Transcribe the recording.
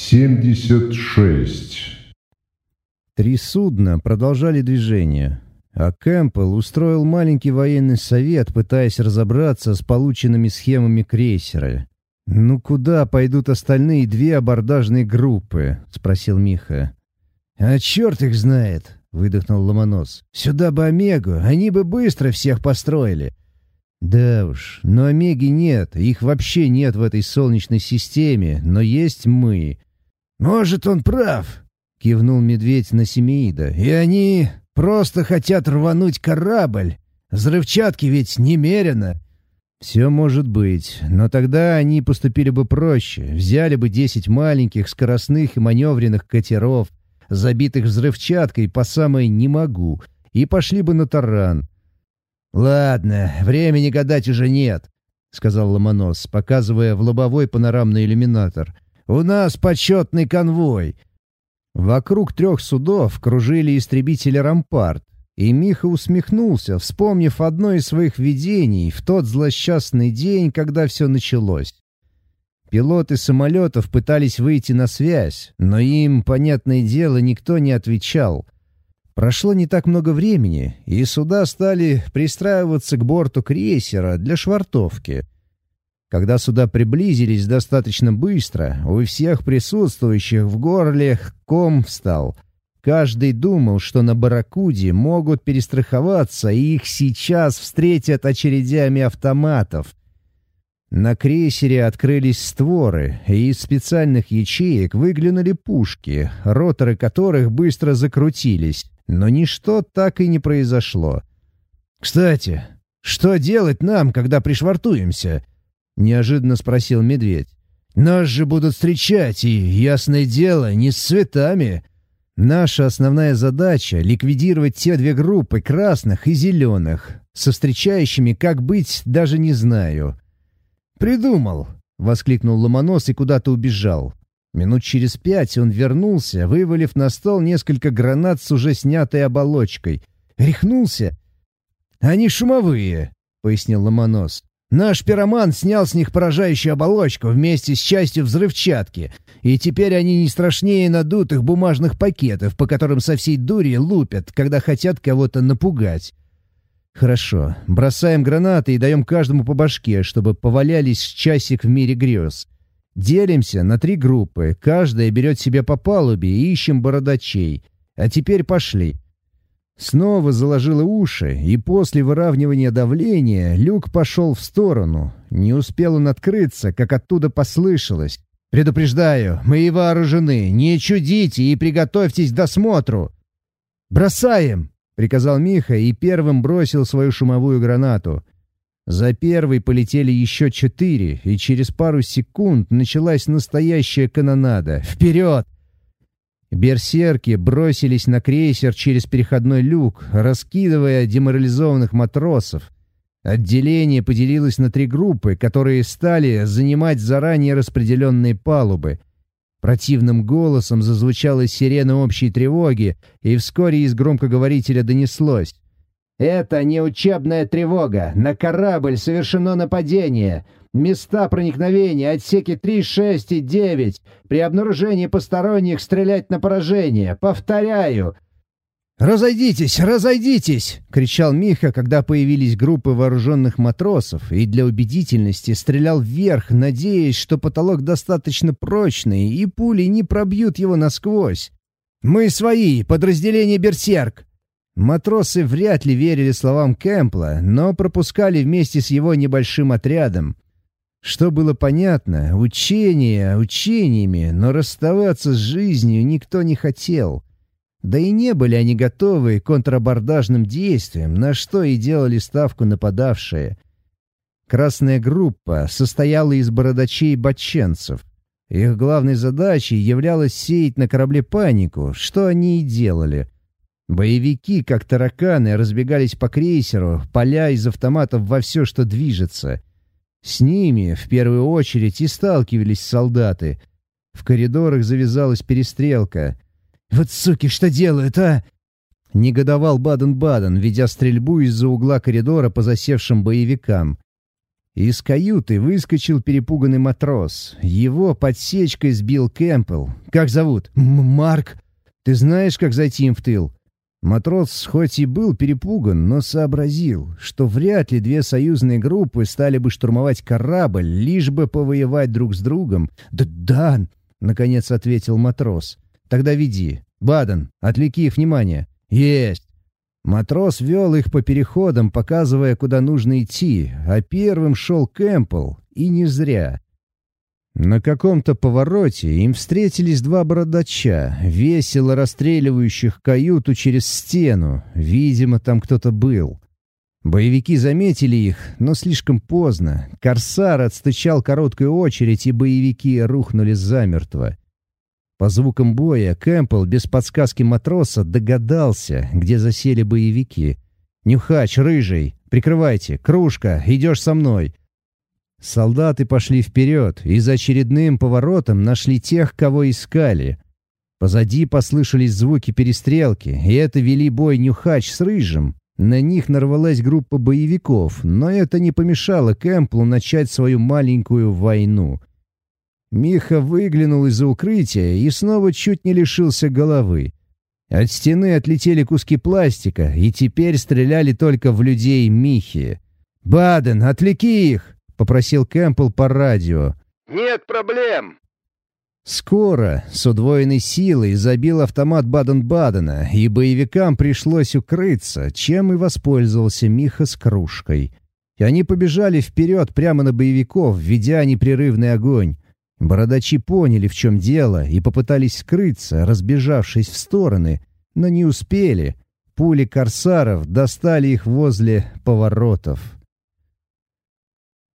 76. Три судна продолжали движение, а Кэмпбелл устроил маленький военный совет, пытаясь разобраться с полученными схемами крейсера. «Ну куда пойдут остальные две абордажные группы?» — спросил Миха. «А черт их знает!» — выдохнул Ломонос. «Сюда бы Омегу, они бы быстро всех построили. Да уж, но Омеги нет, их вообще нет в этой солнечной системе, но есть мы. Может, он прав, кивнул медведь на Семеида. И они просто хотят рвануть корабль. Взрывчатки ведь немерено. Все может быть, но тогда они поступили бы проще. Взяли бы десять маленьких скоростных и маневренных катеров, забитых взрывчаткой по самой «не могу», и пошли бы на таран. «Ладно, времени гадать уже нет», — сказал Ломонос, показывая в лобовой панорамный иллюминатор. «У нас почетный конвой». Вокруг трех судов кружили истребители «Рампарт», и Миха усмехнулся, вспомнив одно из своих видений в тот злосчастный день, когда все началось. Пилоты самолетов пытались выйти на связь, но им, понятное дело, никто не отвечал — Прошло не так много времени, и суда стали пристраиваться к борту крейсера для швартовки. Когда суда приблизились достаточно быстро, у всех присутствующих в горле ком встал. Каждый думал, что на «Барракуде» могут перестраховаться, и их сейчас встретят очередями автоматов. На крейсере открылись створы, и из специальных ячеек выглянули пушки, роторы которых быстро закрутились. Но ничто так и не произошло. «Кстати, что делать нам, когда пришвартуемся?» — неожиданно спросил медведь. «Нас же будут встречать, и, ясное дело, не с цветами. Наша основная задача — ликвидировать те две группы красных и зеленых. Со встречающими как быть, даже не знаю». «Придумал!» — воскликнул Ломонос и куда-то убежал. Минут через пять он вернулся, вывалив на стол несколько гранат с уже снятой оболочкой. Рехнулся. «Они шумовые», — пояснил Ломонос. «Наш пироман снял с них поражающую оболочку вместе с частью взрывчатки, и теперь они не страшнее надутых бумажных пакетов, по которым со всей дури лупят, когда хотят кого-то напугать». «Хорошо. Бросаем гранаты и даем каждому по башке, чтобы повалялись часик в мире грез. Делимся на три группы, каждая берет себе по палубе и ищем бородачей. А теперь пошли. Снова заложило уши, и после выравнивания давления люк пошел в сторону. Не успел он открыться, как оттуда послышалось. «Предупреждаю, мы и вооружены. Не чудите и приготовьтесь к досмотру!» «Бросаем!» — приказал Миха и первым бросил свою шумовую гранату. За первой полетели еще четыре, и через пару секунд началась настоящая канонада. «Вперед!» Берсерки бросились на крейсер через переходной люк, раскидывая деморализованных матросов. Отделение поделилось на три группы, которые стали занимать заранее распределенные палубы. Противным голосом зазвучала сирена общей тревоги, и вскоре из громкоговорителя донеслось. «Это не учебная тревога. На корабль совершено нападение. Места проникновения, отсеки 3, 6 и 9. При обнаружении посторонних стрелять на поражение. Повторяю». «Разойдитесь, разойдитесь!» — кричал Миха, когда появились группы вооруженных матросов, и для убедительности стрелял вверх, надеясь, что потолок достаточно прочный, и пули не пробьют его насквозь. «Мы свои, подразделение «Берсерк». Матросы вряд ли верили словам Кэмпла, но пропускали вместе с его небольшим отрядом. Что было понятно, учения учениями, но расставаться с жизнью никто не хотел. Да и не были они готовы к контрабордажным действиям, на что и делали ставку нападавшие. Красная группа состояла из бородачей-боченцев. Их главной задачей являлось сеять на корабле панику, что они и делали — Боевики, как тараканы, разбегались по крейсеру, поля из автоматов во все, что движется. С ними, в первую очередь, и сталкивались солдаты. В коридорах завязалась перестрелка. «Вот суки, что делают, а?» Негодовал Баден-Баден, ведя стрельбу из-за угла коридора по засевшим боевикам. Из каюты выскочил перепуганный матрос. Его подсечкой сбил Кэмпбелл. «Как зовут?» «Марк. Ты знаешь, как зайти им в тыл?» Матрос хоть и был перепуган, но сообразил, что вряд ли две союзные группы стали бы штурмовать корабль, лишь бы повоевать друг с другом. «Да, да!» — наконец ответил матрос. «Тогда веди. Баден, отвлеки их внимание». «Есть!» Матрос вел их по переходам, показывая, куда нужно идти, а первым шел Кэмпбелл, и не зря. На каком-то повороте им встретились два бородача, весело расстреливающих каюту через стену. Видимо, там кто-то был. Боевики заметили их, но слишком поздно. Корсар отстычал короткую очередь, и боевики рухнули замертво. По звукам боя Кэмпбелл без подсказки матроса догадался, где засели боевики. «Нюхач, рыжий, прикрывайте, кружка, идешь со мной». Солдаты пошли вперед и за очередным поворотом нашли тех, кого искали. Позади послышались звуки перестрелки, и это вели бой Нюхач с Рыжим. На них нарвалась группа боевиков, но это не помешало Кэмплу начать свою маленькую войну. Миха выглянул из-за укрытия и снова чуть не лишился головы. От стены отлетели куски пластика, и теперь стреляли только в людей Михи. «Баден, отвлеки их!» — попросил Кэмпбелл по радио. «Нет проблем!» Скоро с удвоенной силой забил автомат Баден-Бадена, и боевикам пришлось укрыться, чем и воспользовался Миха с кружкой. И они побежали вперед прямо на боевиков, ведя непрерывный огонь. Бородачи поняли, в чем дело, и попытались скрыться, разбежавшись в стороны, но не успели. Пули корсаров достали их возле поворотов.